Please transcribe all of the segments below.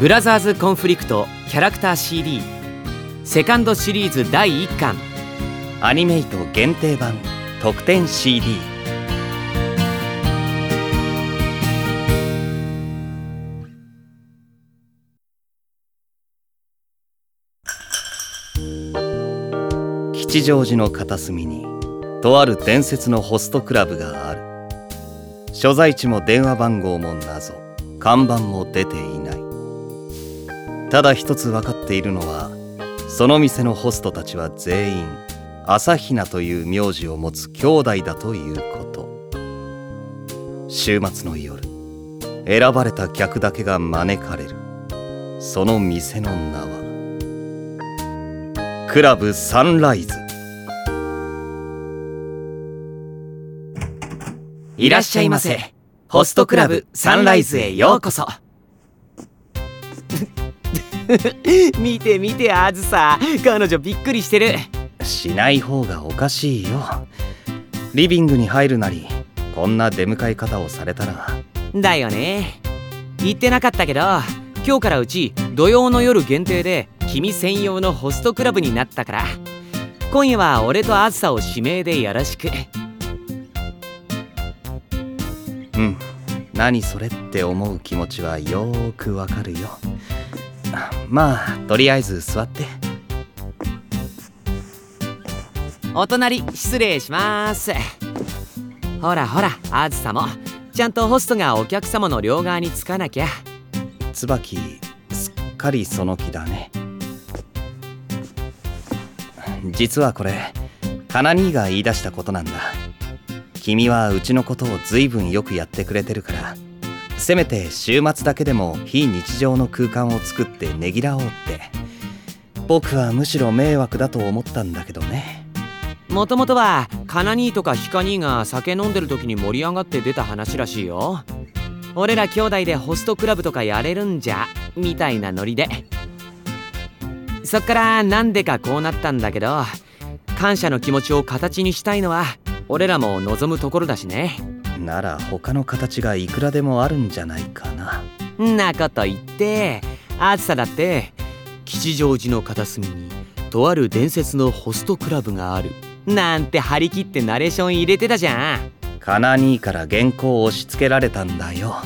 ブラザーズ・コンフリクトキャラクター CD セカンドシリーズ第1巻。アニメイト限定版。特典 CD 吉祥寺の片隅にとある伝説のホストクラブがある。所在地も電話番号も謎。看板も出ていない。ただ一つ分かっているのはその店のホストたちは全員朝比奈という名字を持つ兄弟だということ。週末の夜選ばれた客だけが招かれる。その店の名はクラブサンライズ。いらっしゃいませ。ホストクラブサンライズへようこそ。見て見てあずさ。彼女びっくりしてる。しない方がおかしいよ。リビングに入るなりこんな出迎え方をされたら。だよね。言ってなかったけど今日からうち土曜の夜限定で君専用のホストクラブになったから。今夜は俺とあずさを指名でよろしく。うん。何それって思う気持ちはよーくわかるよまあとりあえず座って。お隣失礼します。ほらほらあずさも。ちゃんとホストがお客様の両側につかなきゃ。椿すっかりその気だね。実はこれカナ兄が言い出したことなんだ。君はうちのことを随分よくやってくれてるからせめて週末だけでも非日常の空間を作ってねぎらおうって。僕はむしろ迷惑だと思ったんだけどね。もともとはカナ兄とかヒカ兄が酒飲んでる時に盛り上がって出た話らしいよ。俺ら兄弟でホストクラブとかやれるんじゃみたいなノリで。そっからなんでかこうなったんだけど感謝の気持ちを形にしたいのは俺らも望むところだしね。なら他の形がいくらでもあるんじゃないかな。んなこと言って。あずさだって。吉祥寺の片隅にとある伝説のホストクラブがある。なんて張り切ってナレーション入れてたじゃん。カナ兄から原稿を押し付けられたんだよ。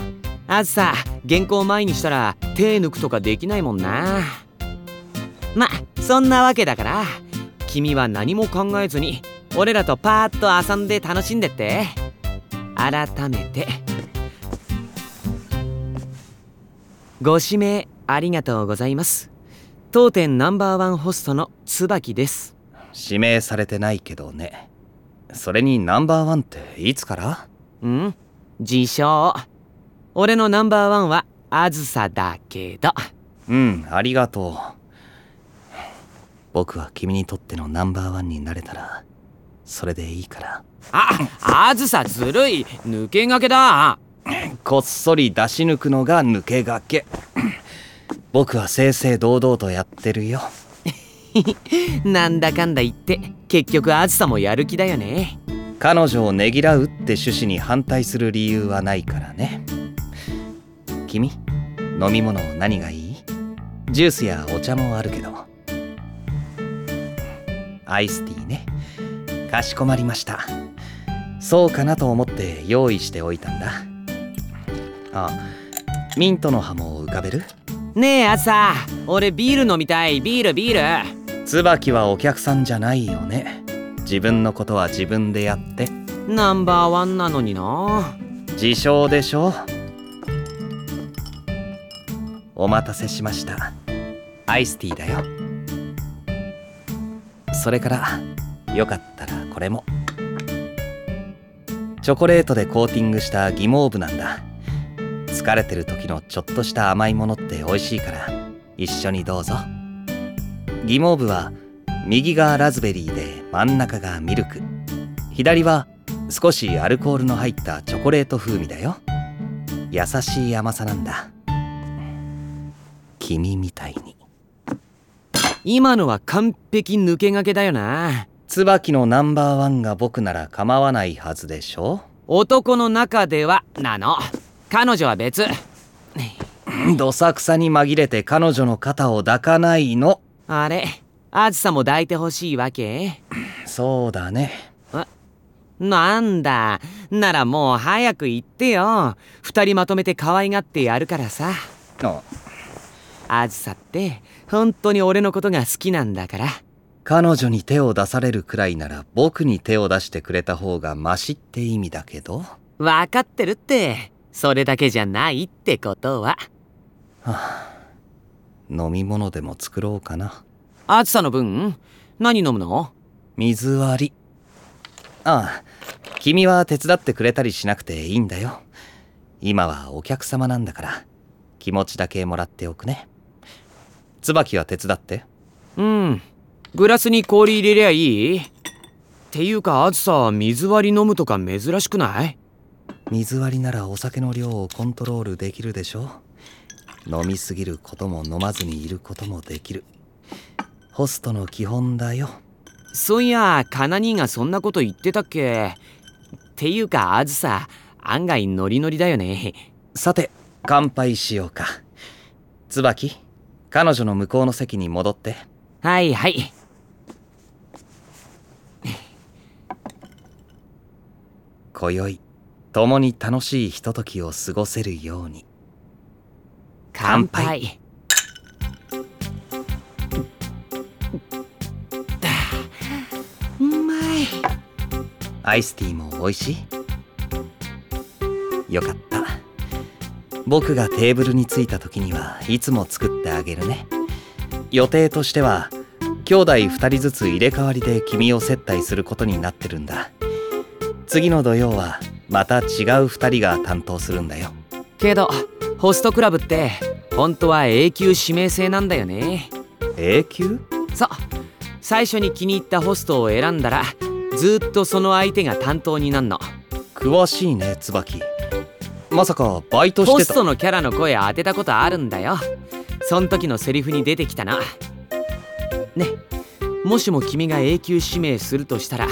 あずさ原稿前にしたら手抜くとかできないもんな。まそんなわけだから。君は何も考えずに俺らとパーッと遊んで楽しんでって改めて。ご指名ありがとうございます。当店ナンバーワンホストの椿です。指名されてないけどね。それにナンバーワンっていつから？ん自称。俺のナンバーワンはあずさだけど。うんありがとう。僕は君にとってのナンバーワンになれたらそれでいいから。ああずさずるい。抜けがけだ。こっそり出し抜くのが抜けがけ。僕は正々堂々とやってるよ。なんだかんだ言って結局あずさもやる気だよね。彼女をねぎらうって趣旨に反対する理由はないからね。君飲み物何がいい？ジュースやお茶もあるけど。アイスティーねかしこまりました。そうかなと思って用意しておいたんだ。あミントの葉も浮かべる？ねえあずさ俺ビール飲みたい。ビールビール。椿はお客さんじゃないよね。自分のことは自分でやって。ナンバーワンなのにな。自称でしょ？お待たせしました。アイスティーだよ。それからよかったらこれも。チョコレートでコーティングしたギモーブなんだ。疲れてる時のちょっとした甘いものって美味しいから一緒にどうぞ。ギモーブは右がラズベリーで真ん中がミルク。左は少しアルコールの入ったチョコレート風味だよ。優しい甘さなんだ。君みたいに。今のは完璧抜けがけだよな。椿のナンバーワンが僕なら構わないはずでしょ？男の中ではなの。彼女は別。どさくさに紛れて彼女の肩を抱かないの。あれあずさも抱いてほしいわけ？そうだね。なんだ？ならもう早く言ってよ。二人まとめて可愛がってやるからさ。あ。あずさって本当に俺のことが好きなんだから彼女に手を出されるくらいなら僕に手を出してくれた方がマシって意味だけど。分かってるって。それだけじゃないってことは。飲み物でも作ろうかな。あずさの分何飲むの？水割り。ああ君は手伝ってくれたりしなくていいんだよ。今はお客様なんだから。気持ちだけもらっておくね。椿は手伝って。うんグラスに氷入れりゃいい？っていうかあずさ水割り飲むとか珍しくない？水割りならお酒の量をコントロールできるでしょ。飲みすぎることも飲まずにいることもできる。ホストの基本だよ。そういやカナ兄がそんなこと言ってたっけ？っていうかあずさ案外ノリノリだよね。さて乾杯しようか。椿彼女の向こうの席に戻って。はいはい今宵共に楽しいひとときを過ごせるように。乾杯。うまい。アイスティーも美味しい？よかった。僕がテーブルに着いた時にはいつも作ってあげるね。予定としては兄弟2人ずつ入れ替わりで君を接待することになってるんだ次の土曜はまた違う2人が担当するんだよ。けどホストクラブって本当は永久指名制なんだよね。永久？そう。最初に気に入ったホストを選んだらずっとその相手が担当になんの。詳しいね椿。まさかバイトしホてた。ストのキャラの声当てたことあるんだよ。そん時のセリフに出てきたな。ね。もしも君が永久指名するとしたら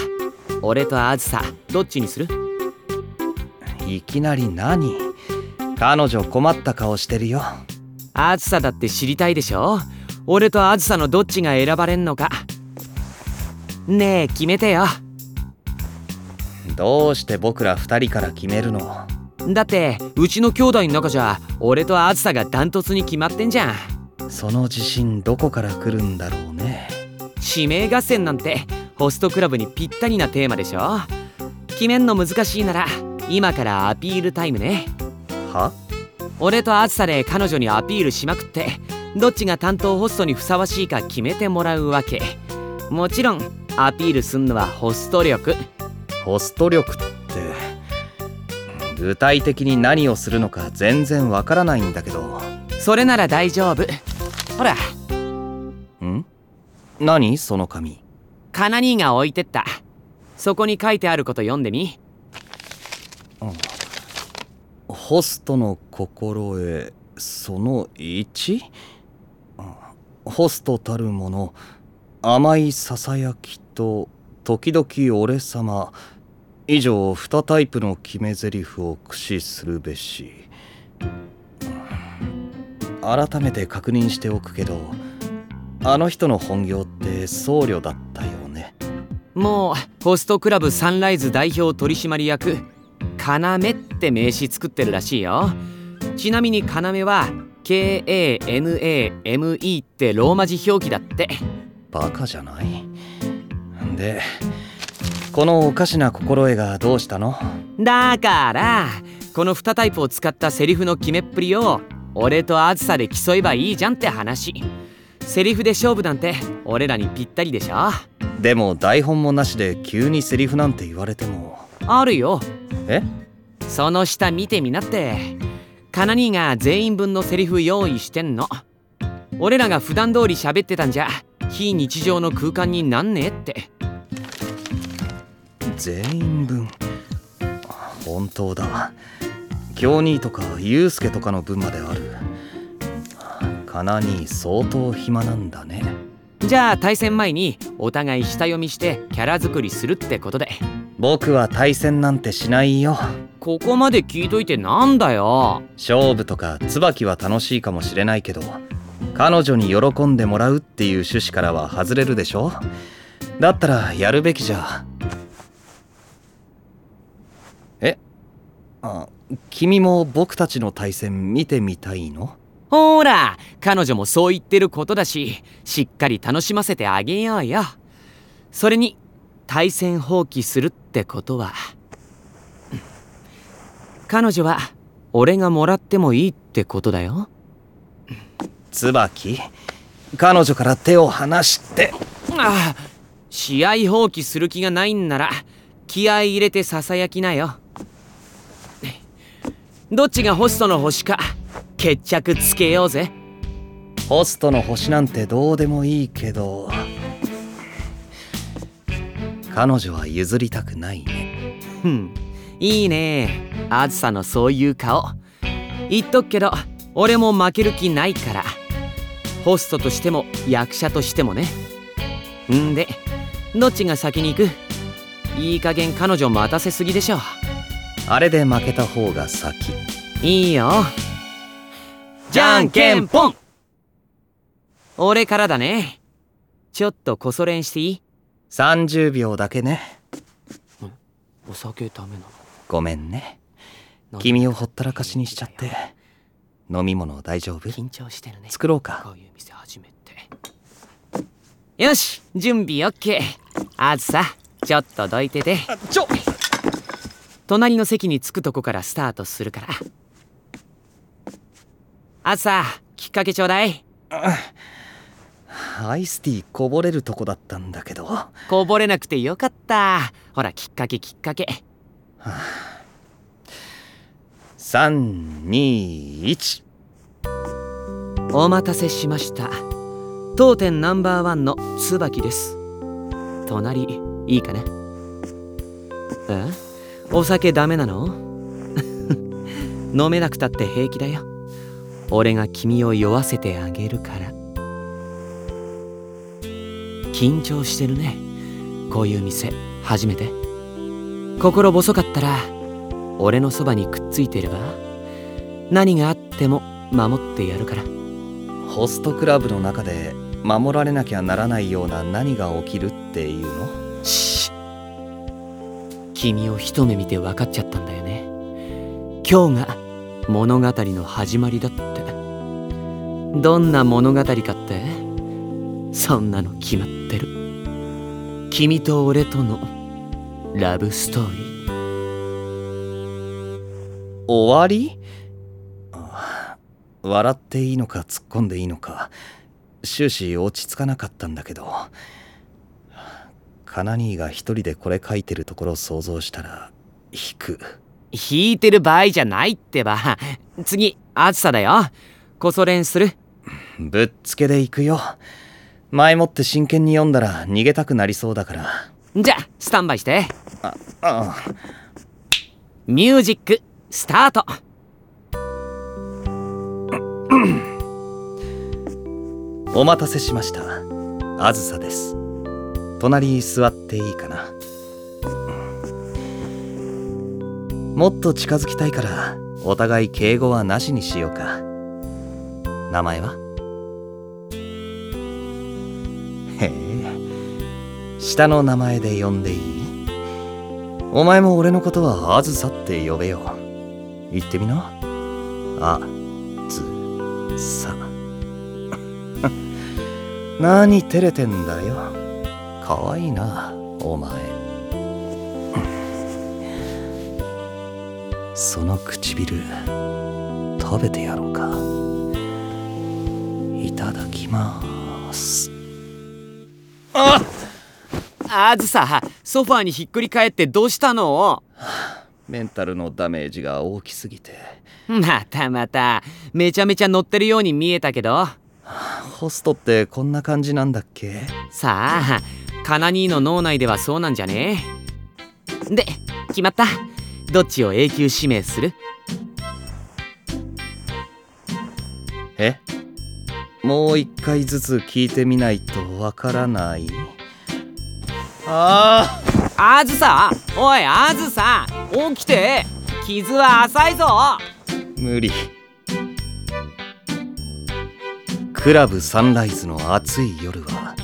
俺とあずさどっちにする？いきなり何？彼女困った顔してるよ。あずさだって知りたいでしょ？俺とあずさのどっちが選ばれんのか。ねえ決めてよ。どうして僕ら2人から決めるの？だってうちの兄弟の中じゃ俺とあずさがダントツに決まってんじゃん。その自信どこから来るんだろうね。指名合戦なんてホストクラブにぴったりなテーマでしょ。決めんの難しいなら今からアピールタイムね。は？俺とあずさで彼女にアピールしまくってどっちが担当ホストにふさわしいか決めてもらうわけ。もちろんアピールすんのはホスト力。ホスト力って具体的に何をするのか全然わからないんだけど。それなら大丈夫。ほら。ん？何？その紙カナ兄が置いてった。そこに書いてあること読んでみ。ホストの心得その 1? ホストたるもの甘いささやきと時々俺様以上2タイプの決め台詞を駆使するべし。改めて確認しておくけどあの人の本業って僧侶だったよ。もうホストクラブサンライズ代表取締役かなめって名刺作ってるらしいよ。ちなみにかなめは KANAME ってローマ字表記だって。バカじゃない。でこのおかしな心得がどうしたの？だからこの2タイプを使ったセリフの決めっぷりを俺とあずさで競えばいいじゃんって話。セリフで勝負なんて俺らにぴったりでしょでも台本もなしで急にセリフなんて言われても。あるよ。え？その下見てみなって。カナ兄が全員分のセリフ用意してんの。俺らが普段通り喋ってたんじゃ非日常の空間になんねえって。全員分？本当だ。京兄とかユウスケとかの分まである。かなに相当暇なんだねじゃあ対戦前にお互い下読みしてキャラ作りするってことで。僕は対戦なんてしないよ。ここまで聞いといてなんだよ。勝負とか椿は楽しいかもしれないけど彼女に喜んでもらうっていう趣旨からは外れるでしょ。だったらやるべきじゃ。え？あ君も僕たちの対戦見てみたいの？ほら彼女もそう言ってることだししっかり楽しませてあげようよ。それに対戦放棄するってことは。彼女は俺がもらってもいいってことだよ。椿彼女から手を離して。ああ試合放棄する気がないんなら気合い入れてささやきなよ。どっちがホストの星か決着つけようぜ。ホストの星なんてどうでもいいけど彼女は譲りたくないね。ふん。いいね。あずさのそういう顔。言っとくけど俺も負ける気ないから。ホストとしても役者としてもね。んでどっちが先に行く？いい加減彼女待たせすぎでしょ。あれで負けた方が先。いいよじゃんけんぽん。俺からだね。ちょっとこそ練していい？30秒だけね。お酒ダメなごめんね。の君をほったらかしにしちゃって。飲み物大丈夫？緊張してるね。作ろうか。こういう店初めて。よし！準備 OK あずさちょっとどいてて。ちょ。隣の席に着くとこからスタートするからあずさきっかけちょうだい。アイスティーこぼれるとこだったんだけど。こぼれなくてよかった。ほらきっかけきっかけ。321お待たせしました。当店ナンバーワンの椿です。隣いいかなえ？お酒ダメなの？飲めなくたって平気だよ俺が君を酔わせてあげるから。緊張してるね。こういう店。初めて。心細かったら俺のそばにくっついてれば。何があっても守ってやるから。ホストクラブの中で守られなきゃならないような何が起きるっていうの？君を一目見て分かっちゃったんだよね。今日が物語の始まりだってどんな物語かってそんなの決まってる。君と俺とのラブストーリー。終わり？あ笑っていいのか突っ込んでいいのか終始落ち着かなかったんだけどカナ兄が一人でこれ書いてるところを想像したら引く。弾いてる場合じゃないってば。次暑さだよ。こそ練するぶっつけで行くよ。前もって真剣に読んだら逃げたくなりそうだから。じゃスタンバイして。ああ。ミュージックスタート。お待たせしました。あずさです。隣座っていいかな。もっと近づきたいからお互い敬語はなしにしようか。名前は？下の名前で呼んでいい？お前も俺のことはあずさって呼べよ。言ってみな。あずさ。何照れてんだよ。かわいいなお前。その唇食べてやろうか。いただきます。あっ！あずさソファーにひっくり返ってどうしたの？メンタルのダメージが大きすぎて。またまためちゃめちゃ乗ってるように見えたけど。ホストってこんな感じなんだっけ？さあカナニーの脳内ではそうなんじゃね？で決まった。どっちを永久指名する？え？もう一回ずつ聞いてみないとわからないああずさおいあずさ起きて。傷は浅いぞ。無理。クラブサンライズの暑い夜は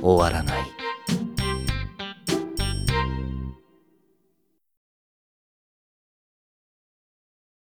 終わらない。